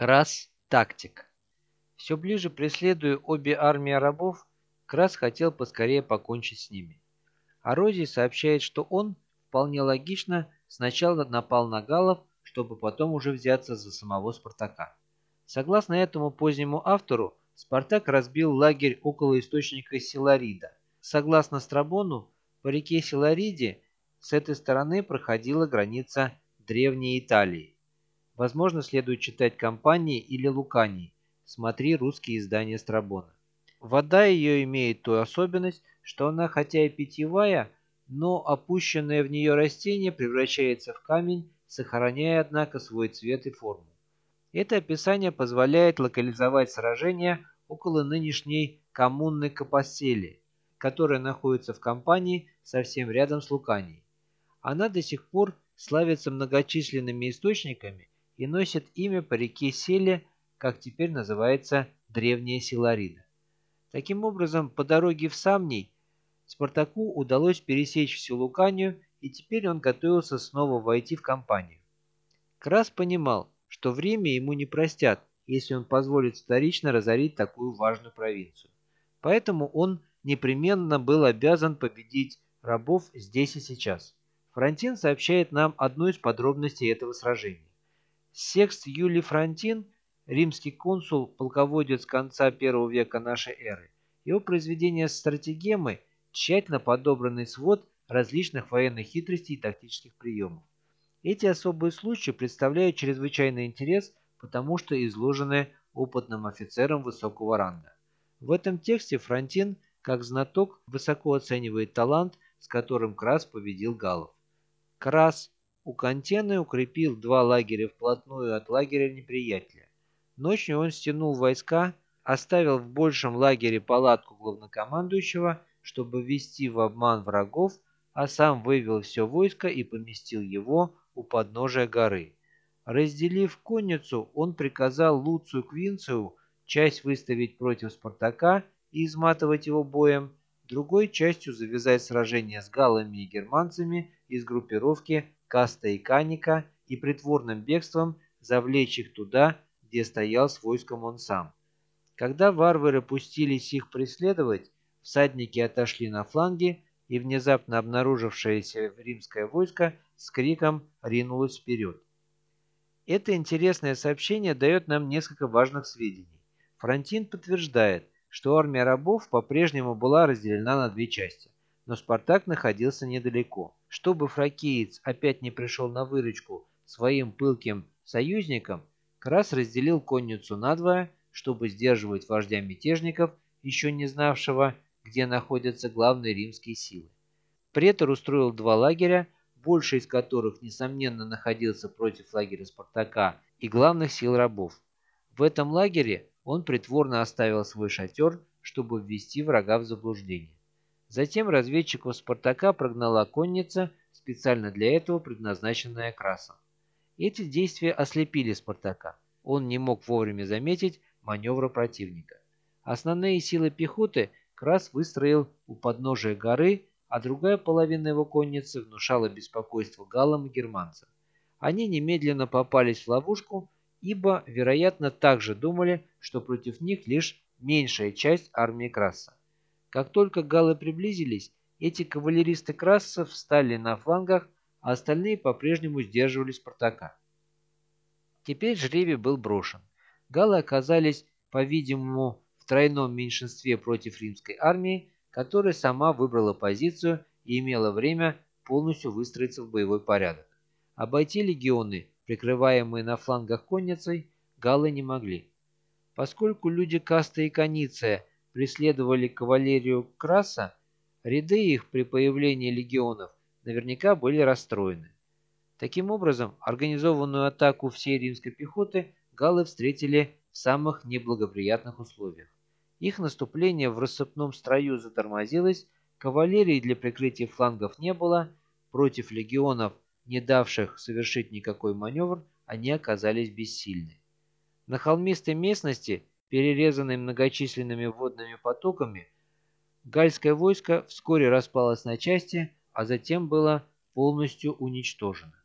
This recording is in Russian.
Крас – тактик. Все ближе преследуя обе армии рабов, Крас хотел поскорее покончить с ними. Орозий сообщает, что он, вполне логично, сначала напал на галлов, чтобы потом уже взяться за самого Спартака. Согласно этому позднему автору, Спартак разбил лагерь около источника Силарида. Согласно Страбону, по реке Силариде с этой стороны проходила граница Древней Италии. Возможно, следует читать Компании или Луканий. Смотри русские издания Страбона. Вода ее имеет ту особенность, что она хотя и питьевая, но опущенное в нее растение превращается в камень, сохраняя, однако, свой цвет и форму. Это описание позволяет локализовать сражение около нынешней коммуны Капосели, которая находится в компании совсем рядом с Луканией. Она до сих пор славится многочисленными источниками и носит имя по реке Селе, как теперь называется Древняя Силарида. Таким образом, по дороге в Самний Спартаку удалось пересечь всю Луканию, и теперь он готовился снова войти в компанию. Крас понимал, что время ему не простят, если он позволит вторично разорить такую важную провинцию. Поэтому он непременно был обязан победить рабов здесь и сейчас. Фронтин сообщает нам одну из подробностей этого сражения. Секст Юлий Фронтин, римский консул, полководец конца первого века нашей эры, его произведение «Стратегемы» – тщательно подобранный свод различных военных хитростей и тактических приемов. Эти особые случаи представляют чрезвычайный интерес, потому что изложены опытным офицером высокого ранга. В этом тексте Фронтин, как знаток, высоко оценивает талант, с которым Крас победил галлов. Крас у Кантены укрепил два лагеря вплотную от лагеря неприятеля. Ночью он стянул войска, оставил в большем лагере палатку главнокомандующего, чтобы ввести в обман врагов, а сам вывел все войско и поместил его у подножия горы. Разделив конницу, он приказал Луцию Квинцию часть выставить против Спартака и изматывать его боем, другой частью завязать сражение с галлами и германцами из группировки Каста и Каника и притворным бегством завлечь их туда, где стоял с войском он сам. Когда варвары пустились их преследовать, всадники отошли на фланги, и внезапно обнаружившееся римское войско с криком ринулось вперед. Это интересное сообщение дает нам несколько важных сведений. Фронтин подтверждает, что армия рабов по-прежнему была разделена на две части, но Спартак находился недалеко. Чтобы фракиец опять не пришел на выручку своим пылким союзникам, Крас разделил конницу надвое, чтобы сдерживать вождя мятежников, еще не знавшего, где находятся главные римские силы. Претор устроил два лагеря, больше из которых, несомненно, находился против лагеря Спартака и главных сил рабов. В этом лагере он притворно оставил свой шатер, чтобы ввести врага в заблуждение. Затем разведчиков Спартака прогнала конница, специально для этого предназначенная Красом. Эти действия ослепили Спартака. Он не мог вовремя заметить маневра противника. Основные силы пехоты Крас выстроил у подножия горы, а другая половина его конницы внушала беспокойство галлам и германцам. Они немедленно попались в ловушку, ибо, вероятно, также думали, что против них лишь меньшая часть армии Краса. Как только галлы приблизились, эти кавалеристы Краса встали на флангах, а остальные по-прежнему сдерживали Спартака. Теперь жребий был брошен. Галлы оказались, по-видимому, в тройном меньшинстве против римской армии, которая сама выбрала позицию и имела время полностью выстроиться в боевой порядок. Обойти легионы, прикрываемые на флангах конницей, галлы не могли. Поскольку люди Каста и Каниция преследовали кавалерию Краса, ряды их при появлении легионов наверняка были расстроены. Таким образом, организованную атаку всей римской пехоты галлы встретили в самых неблагоприятных условиях. Их наступление в рассыпном строю затормозилось, кавалерии для прикрытия флангов не было, против легионов, не давших совершить никакой маневр, они оказались бессильны. На холмистой местности перерезанной многочисленными водными потоками, гальское войско вскоре распалось на части, а затем было полностью уничтожено.